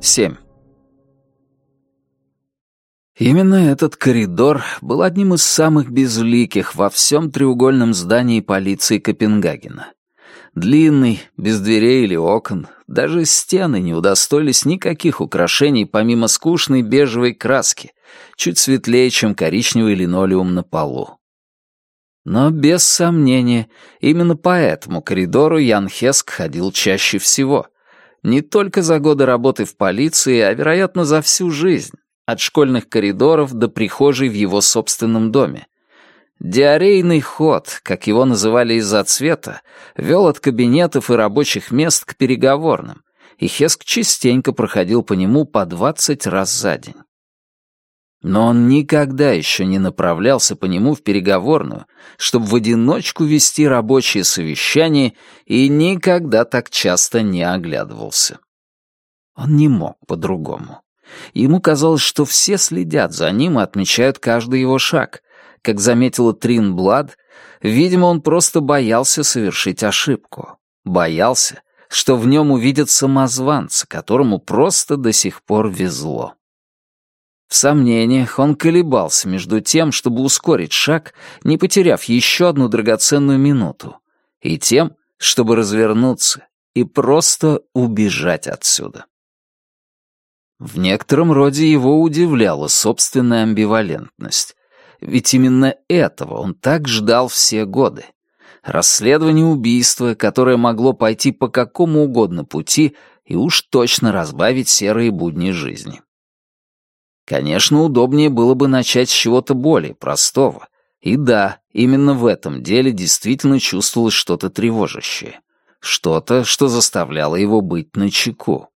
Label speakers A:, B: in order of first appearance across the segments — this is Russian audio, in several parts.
A: Семь. Именно этот коридор был одним из самых безликих во всем треугольном здании полиции Копенгагена. Длинный, без дверей или окон, даже стены не удостоились никаких украшений помимо скучной бежевой краски, чуть светлее, чем коричневый линолеум на полу. Но без сомнения, именно по этому коридору Ян Хеск ходил чаще всего. Не только за годы работы в полиции, а, вероятно, за всю жизнь от школьных коридоров до прихожей в его собственном доме. Диарейный ход, как его называли из-за цвета, вел от кабинетов и рабочих мест к переговорным, и Хеск частенько проходил по нему по двадцать раз за день. Но он никогда еще не направлялся по нему в переговорную, чтобы в одиночку вести рабочие совещания и никогда так часто не оглядывался. Он не мог по-другому. Ему казалось, что все следят за ним и отмечают каждый его шаг. Как заметила Трин Блад, видимо, он просто боялся совершить ошибку. Боялся, что в нем увидят самозванца, которому просто до сих пор везло. В сомнениях он колебался между тем, чтобы ускорить шаг, не потеряв еще одну драгоценную минуту, и тем, чтобы развернуться и просто убежать отсюда. В некотором роде его удивляла собственная амбивалентность. Ведь именно этого он так ждал все годы. Расследование убийства, которое могло пойти по какому угодно пути и уж точно разбавить серые будни жизни. Конечно, удобнее было бы начать с чего-то более простого. И да, именно в этом деле действительно чувствовалось что-то тревожащее. Что-то, что заставляло его быть начеку.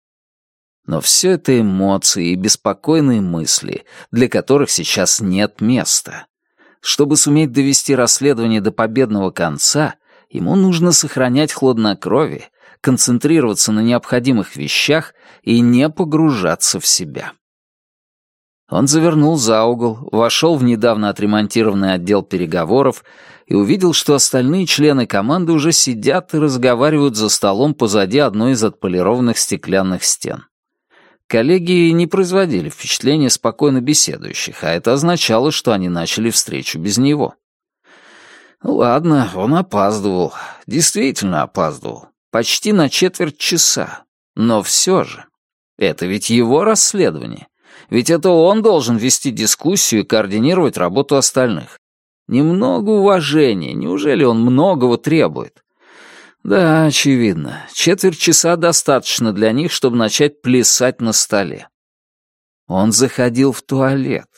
A: Но все это эмоции и беспокойные мысли, для которых сейчас нет места. Чтобы суметь довести расследование до победного конца, ему нужно сохранять хладнокровие, концентрироваться на необходимых вещах и не погружаться в себя. Он завернул за угол, вошел в недавно отремонтированный отдел переговоров и увидел, что остальные члены команды уже сидят и разговаривают за столом позади одной из отполированных стеклянных стен. Коллеги не производили впечатления спокойно беседующих, а это означало, что они начали встречу без него. Ну ладно, он опаздывал. Действительно опаздывал. Почти на четверть часа. Но все же. Это ведь его расследование. Ведь это он должен вести дискуссию и координировать работу остальных. Немного уважения. Неужели он многого требует? Да, очевидно. Четверть часа достаточно для них, чтобы начать плясать на столе. Он заходил в туалет.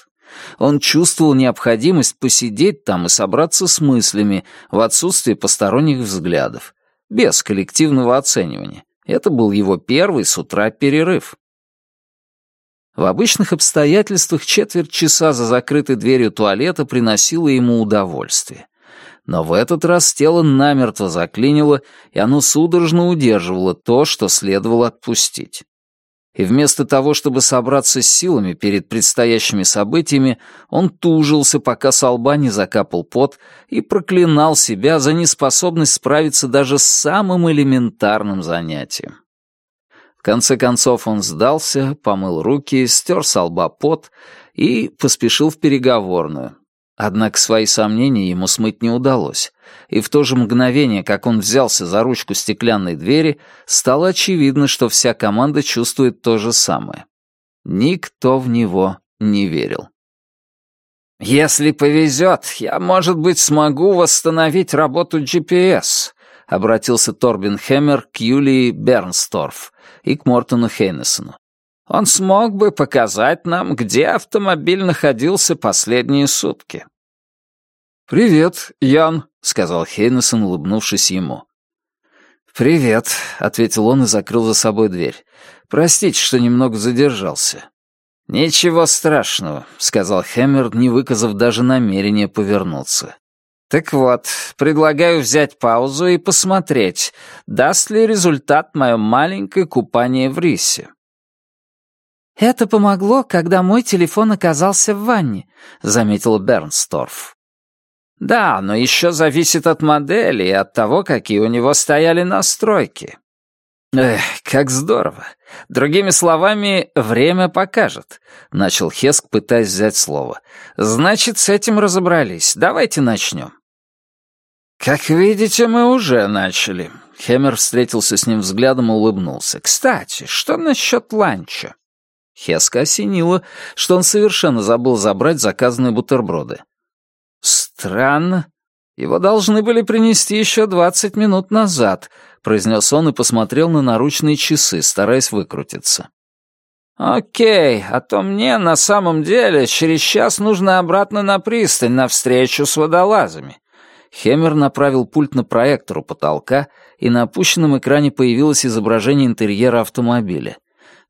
A: Он чувствовал необходимость посидеть там и собраться с мыслями в отсутствие посторонних взглядов, без коллективного оценивания. Это был его первый с утра перерыв. В обычных обстоятельствах четверть часа за закрытой дверью туалета приносила ему удовольствие. Но в этот раз тело намертво заклинило, и оно судорожно удерживало то, что следовало отпустить. И вместо того, чтобы собраться с силами перед предстоящими событиями, он тужился, пока со лба не закапал пот, и проклинал себя за неспособность справиться даже с самым элементарным занятием. В конце концов он сдался, помыл руки, стер со лба пот и поспешил в переговорную, Однако свои сомнения ему смыть не удалось, и в то же мгновение, как он взялся за ручку стеклянной двери, стало очевидно, что вся команда чувствует то же самое. Никто в него не верил. «Если повезет, я, может быть, смогу восстановить работу GPS», — обратился Торбин Хэммер к Юлии Бернсторф и к Мортону Хейнесону. Он смог бы показать нам, где автомобиль находился последние сутки. «Привет, Ян», — сказал Хейнесон, улыбнувшись ему. «Привет», — ответил он и закрыл за собой дверь. «Простите, что немного задержался». «Ничего страшного», — сказал Хэммер, не выказав даже намерения повернуться. «Так вот, предлагаю взять паузу и посмотреть, даст ли результат мое маленькое купание в рисе».
B: «Это помогло, когда мой телефон оказался в ванне», — заметил Бернсторф.
A: Да, но еще зависит от модели и от того, какие у него стояли настройки. Эх, как здорово. Другими словами, время покажет. Начал Хеск, пытаясь взять слово. Значит, с этим разобрались. Давайте начнем. Как видите, мы уже начали. Хемер встретился с ним взглядом и улыбнулся. Кстати, что насчет ланча? Хеска осенило, что он совершенно забыл забрать заказанные бутерброды. «Странно. Его должны были принести еще двадцать минут назад», — произнес он и посмотрел на наручные часы, стараясь выкрутиться. «Окей, а то мне на самом деле через час нужно обратно на пристань на встречу с водолазами». Хемер направил пульт на проектор у потолка, и на опущенном экране появилось изображение интерьера автомобиля.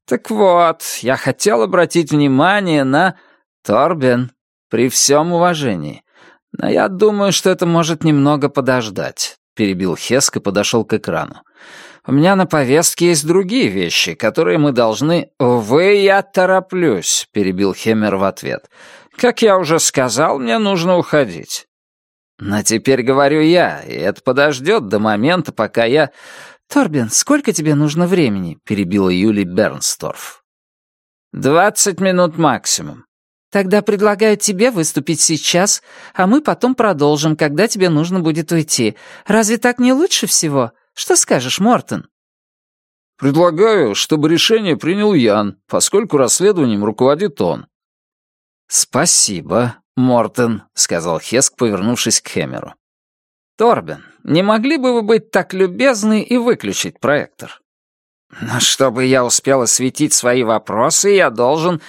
A: «Так вот, я хотел обратить внимание на...» «Торбен, при всем уважении, «Но я думаю, что это может немного подождать», — перебил Хеск и подошел к экрану. «У меня на повестке есть другие вещи, которые мы должны...» «Увы, я тороплюсь», — перебил Хемер в ответ. «Как я уже сказал, мне нужно уходить». «Но теперь говорю я, и это подождет до момента, пока я...»
B: «Торбин, сколько тебе нужно времени?» — перебила Юли Бернсторф.
A: «Двадцать минут максимум.
B: Тогда предлагаю тебе выступить сейчас, а мы потом продолжим, когда тебе нужно будет уйти. Разве так не лучше всего? Что скажешь, Мортон?»
C: «Предлагаю, чтобы решение принял Ян, поскольку расследованием руководит он».
A: «Спасибо, Мортон», — сказал Хеск, повернувшись к Хэмеру. «Торбен, не могли бы вы быть так любезны и выключить проектор?» «Но чтобы я успел осветить свои вопросы, я должен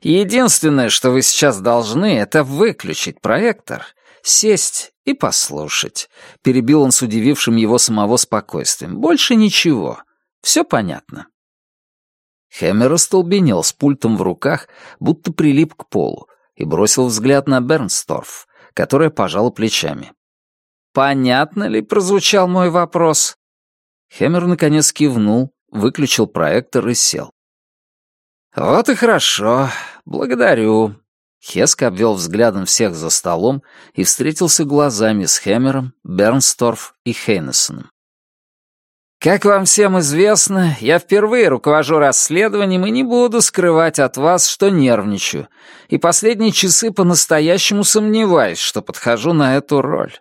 A: Единственное, что вы сейчас должны, это выключить проектор, сесть и послушать. Перебил он с удивившим его самого спокойствием. Больше ничего. Все понятно. Хэммер остолбенел с пультом в руках, будто прилип к полу, и бросил взгляд на Бернсторф, которая пожала плечами. «Понятно ли прозвучал мой вопрос?» Хэммер наконец кивнул, выключил проектор и сел. «Вот и хорошо. Благодарю». Хеск обвел взглядом всех за столом и встретился глазами с Хэмером, Бернсторф и Хейнесоном. «Как вам всем известно, я впервые руковожу расследованием и не буду скрывать от вас, что нервничаю, и последние часы по-настоящему сомневаюсь, что подхожу на эту роль».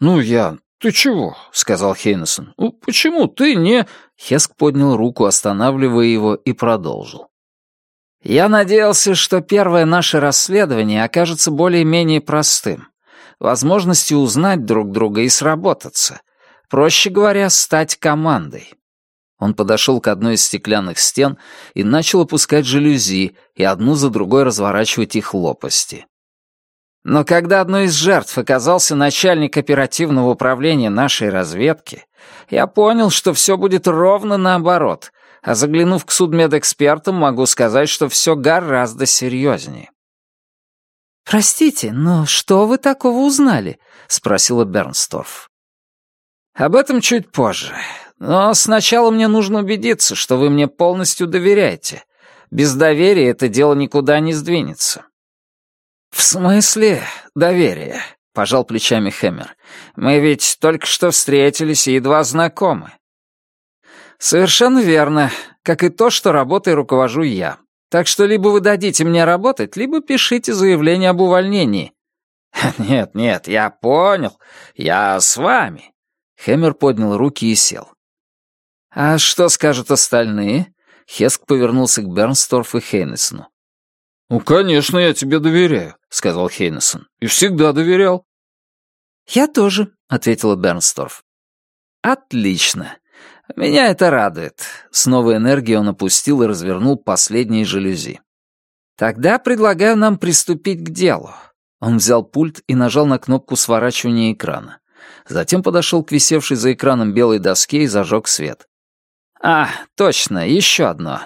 C: «Ну, Ян, ты чего?» — сказал Хейнесон. «Ну, почему ты не...»
A: Хеск поднял руку, останавливая его, и продолжил. «Я надеялся, что первое наше расследование окажется более-менее простым. Возможностью узнать друг друга и сработаться. Проще говоря, стать командой». Он подошел к одной из стеклянных стен и начал опускать жалюзи и одну за другой разворачивать их лопасти. Но когда одной из жертв оказался начальник оперативного управления нашей разведки, я понял, что все будет ровно наоборот, а заглянув к судмедэкспертам, могу сказать, что все гораздо серьезнее.
B: «Простите, но что вы такого узнали?» — спросила Бернсторф.
A: «Об этом чуть позже. Но сначала мне нужно убедиться, что вы мне полностью доверяете. Без доверия это дело никуда не сдвинется. «В смысле доверие?» — пожал плечами Хэммер. «Мы ведь только что встретились и едва знакомы». «Совершенно верно, как и то, что работой руковожу я. Так что либо вы дадите мне работать, либо пишите заявление об увольнении». «Нет, нет, я понял. Я с вами». Хэммер поднял руки и сел. «А что скажут остальные?» Хеск повернулся к Бернсторф и Хейнесону.
C: «Ну, конечно, я тебе доверяю», — сказал Хейнесон. «И всегда доверял».
B: «Я тоже», — ответила
A: Бернсторф. «Отлично. Меня это радует». С новой энергией он опустил и развернул последние жалюзи. «Тогда предлагаю нам приступить к делу». Он взял пульт и нажал на кнопку сворачивания экрана. Затем подошел к висевшей за экраном белой доске и зажег свет. «А, точно, еще одно.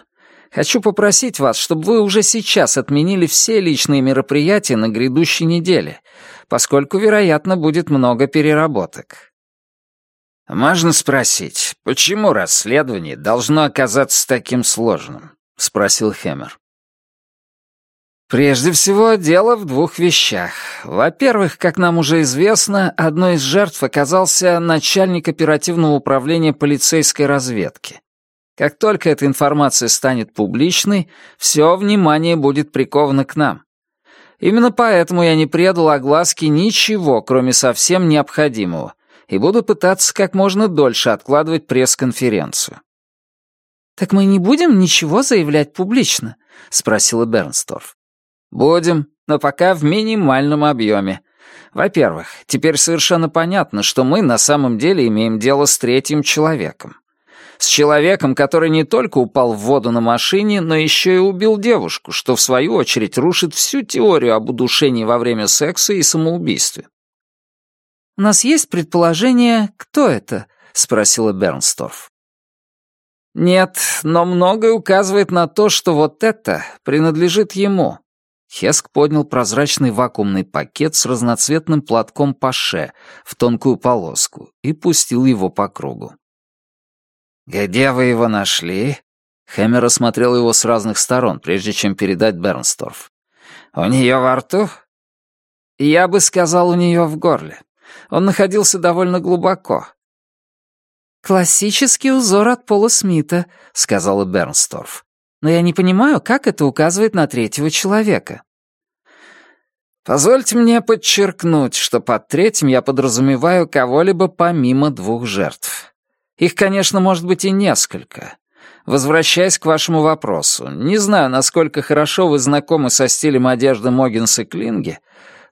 A: Хочу попросить вас, чтобы вы уже сейчас отменили все личные мероприятия на грядущей неделе, поскольку, вероятно, будет много переработок. «Можно спросить, почему расследование должно оказаться таким сложным?» — спросил Хэмер. Прежде всего, дело в двух вещах. Во-первых, как нам уже известно, одной из жертв оказался начальник оперативного управления полицейской разведки. Как только эта информация станет публичной, все внимание будет приковано к нам. Именно поэтому я не предал огласке ничего, кроме совсем необходимого, и буду пытаться как можно дольше откладывать пресс-конференцию.
B: «Так мы не будем ничего заявлять публично?» — спросила Бернсторф.
A: «Будем, но пока в минимальном объеме. Во-первых, теперь совершенно понятно, что мы на самом деле имеем дело с третьим человеком. С человеком, который не только упал в воду на машине, но еще и убил девушку, что в свою очередь рушит всю теорию об удушении во время секса и самоубийстве.
B: «У нас есть предположение, кто это?» — спросила Бернсторф.
A: «Нет, но многое указывает на то, что вот это принадлежит ему».
C: Хеск поднял прозрачный вакуумный пакет с разноцветным платком паше в тонкую полоску и пустил его по кругу.
A: «Где вы его нашли?»
C: Хэммер осмотрел его с разных сторон, прежде чем передать Бернсторф.
A: «У нее во рту?» «Я бы сказал, у нее в горле. Он находился довольно глубоко.
B: «Классический узор от Пола Смита», — сказала Бернсторф. «Но я не понимаю, как это указывает на третьего человека».
A: «Позвольте мне подчеркнуть, что под третьим я подразумеваю кого-либо помимо двух жертв. Их, конечно, может быть и несколько. Возвращаясь к вашему вопросу, не знаю, насколько хорошо вы знакомы со стилем одежды Могинса Клинги,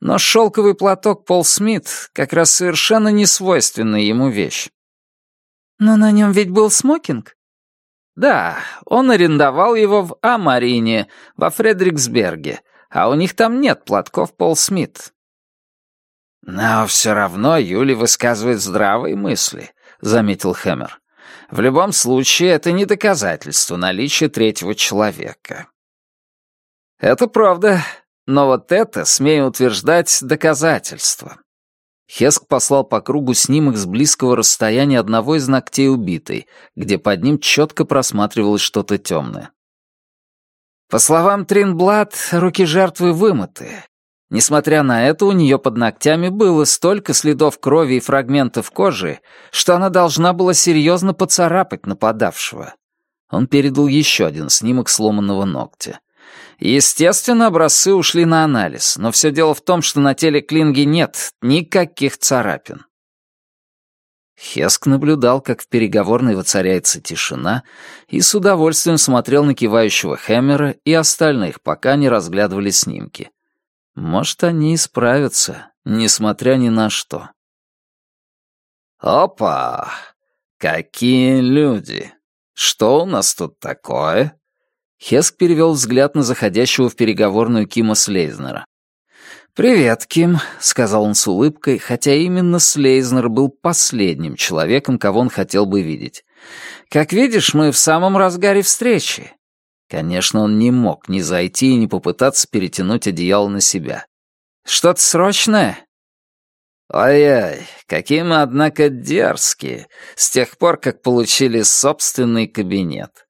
A: но шелковый платок Пол Смит как раз совершенно не свойственная ему вещь.
B: «Но на нем ведь был смокинг?»
A: «Да, он арендовал его в Амарине, во Фредериксберге, а у них там нет платков Пол Смит». «Но все равно Юли высказывает здравые мысли», — заметил Хэммер. «В любом случае, это не доказательство наличия третьего человека». «Это правда, но вот это, смею утверждать, доказательство.
C: Хеск послал по кругу снимок с близкого расстояния одного из ногтей убитой, где под ним четко просматривалось что-то темное.
A: По словам Тринблад, руки жертвы вымыты. Несмотря на это, у нее под ногтями было столько следов крови и фрагментов кожи, что она должна была серьезно поцарапать нападавшего.
C: Он передал еще один снимок сломанного ногтя.
A: Естественно, образцы ушли на анализ, но все дело в том, что на теле Клинги нет никаких царапин.
C: Хеск наблюдал, как в переговорной воцаряется тишина, и с удовольствием смотрел на кивающего Хэммера и остальных, пока не разглядывали снимки. Может, они и справятся, несмотря ни на что.
A: «Опа! Какие люди! Что у нас тут такое?»
C: Хеск перевел взгляд на заходящего в переговорную Кима Слейзнера.
A: «Привет, Ким», — сказал он с улыбкой, хотя именно Слейзнер был последним человеком, кого он хотел бы видеть. «Как видишь, мы в самом разгаре встречи».
C: Конечно, он не мог ни зайти и не попытаться перетянуть одеяло на себя.
A: «Что-то срочное?» «Ой-ой, какие мы, однако, дерзкие, с тех пор, как получили собственный кабинет».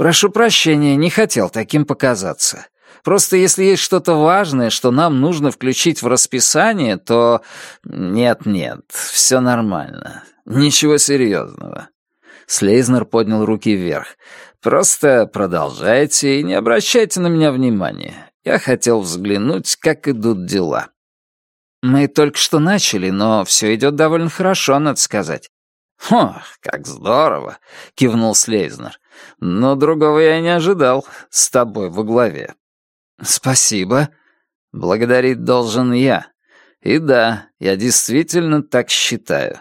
A: «Прошу прощения, не хотел таким показаться. Просто если есть что-то важное, что нам нужно включить в расписание, то... Нет-нет, все нормально. Ничего серьезного». Слейзнер поднял руки вверх. «Просто продолжайте и не обращайте на меня внимания. Я хотел взглянуть, как идут дела». «Мы только что начали, но все идет довольно хорошо, надо сказать». «Хо, как здорово!» — кивнул Слейзнер. Но другого я не ожидал с тобой во главе. Спасибо. Благодарить должен я. И да, я действительно так считаю.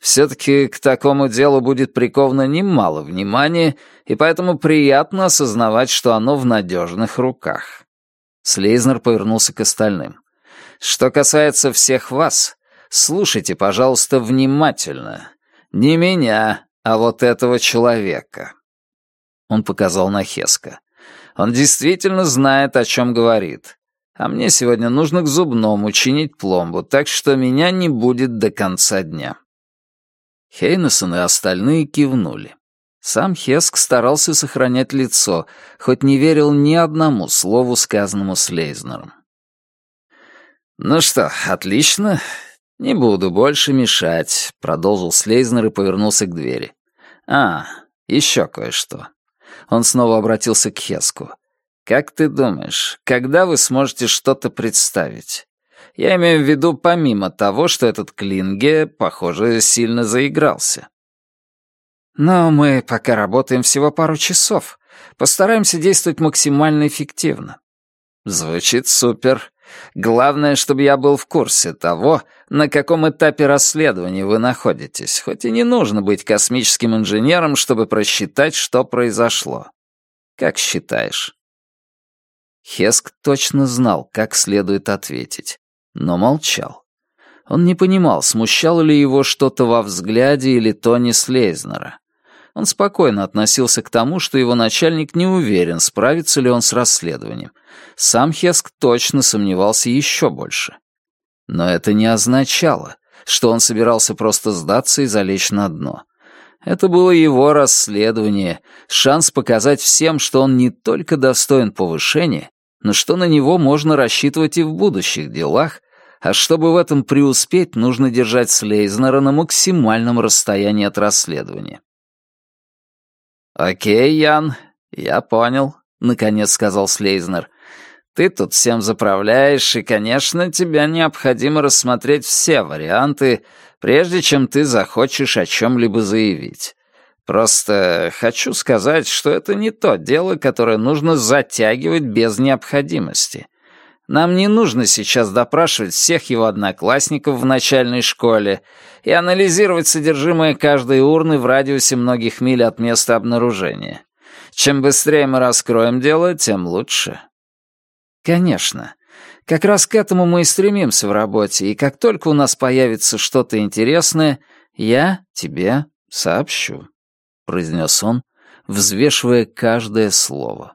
A: Все-таки к такому делу будет приковано немало внимания, и поэтому приятно осознавать, что оно в надежных руках. Слейзнер повернулся к остальным. Что касается всех вас, слушайте, пожалуйста, внимательно. Не меня, а вот этого человека. Он показал на Хеска. «Он действительно знает, о чем говорит. А мне сегодня нужно к зубному чинить пломбу, так что меня не будет до конца дня».
C: Хейнесон и остальные кивнули.
A: Сам Хеск старался сохранять лицо, хоть не верил ни одному слову, сказанному Слейзнером. «Ну что, отлично. Не буду больше мешать», — продолжил Слейзнер и повернулся к двери. «А, еще кое-что». Он снова обратился к Хеску. «Как ты думаешь, когда вы сможете что-то представить? Я имею в виду помимо того, что этот Клинге, похоже, сильно заигрался».
B: Но мы пока работаем всего пару часов. Постараемся действовать максимально эффективно.
A: Звучит супер. Главное, чтобы я был в курсе того, на каком этапе расследования вы находитесь, хоть и не нужно быть космическим инженером, чтобы просчитать, что произошло. Как считаешь? Хеск точно знал, как следует ответить, но молчал. Он не понимал, смущало ли его что-то во взгляде или тоне Слейзнера. Он спокойно относился к тому, что его начальник не уверен, справится ли он с расследованием. Сам Хеск точно сомневался еще больше. Но это не означало, что он собирался просто сдаться и залечь на дно. Это было его расследование, шанс показать всем, что он не только достоин повышения, но что на него можно рассчитывать и в будущих делах, а чтобы в этом преуспеть, нужно держать Слейзнера на максимальном расстоянии от расследования. «Окей, Ян, я понял», — наконец сказал Слейзнер. «Ты тут всем заправляешь, и, конечно, тебе необходимо рассмотреть все варианты, прежде чем ты захочешь о чем-либо заявить. Просто хочу сказать, что это не то дело, которое нужно затягивать без необходимости. Нам не нужно сейчас допрашивать всех его одноклассников в начальной школе и анализировать содержимое каждой урны в радиусе многих миль от места обнаружения. Чем быстрее мы раскроем дело, тем лучше. Конечно. Как раз к этому мы и стремимся в работе, и как только у нас появится что-то интересное, я тебе сообщу», — произнес он, взвешивая каждое слово.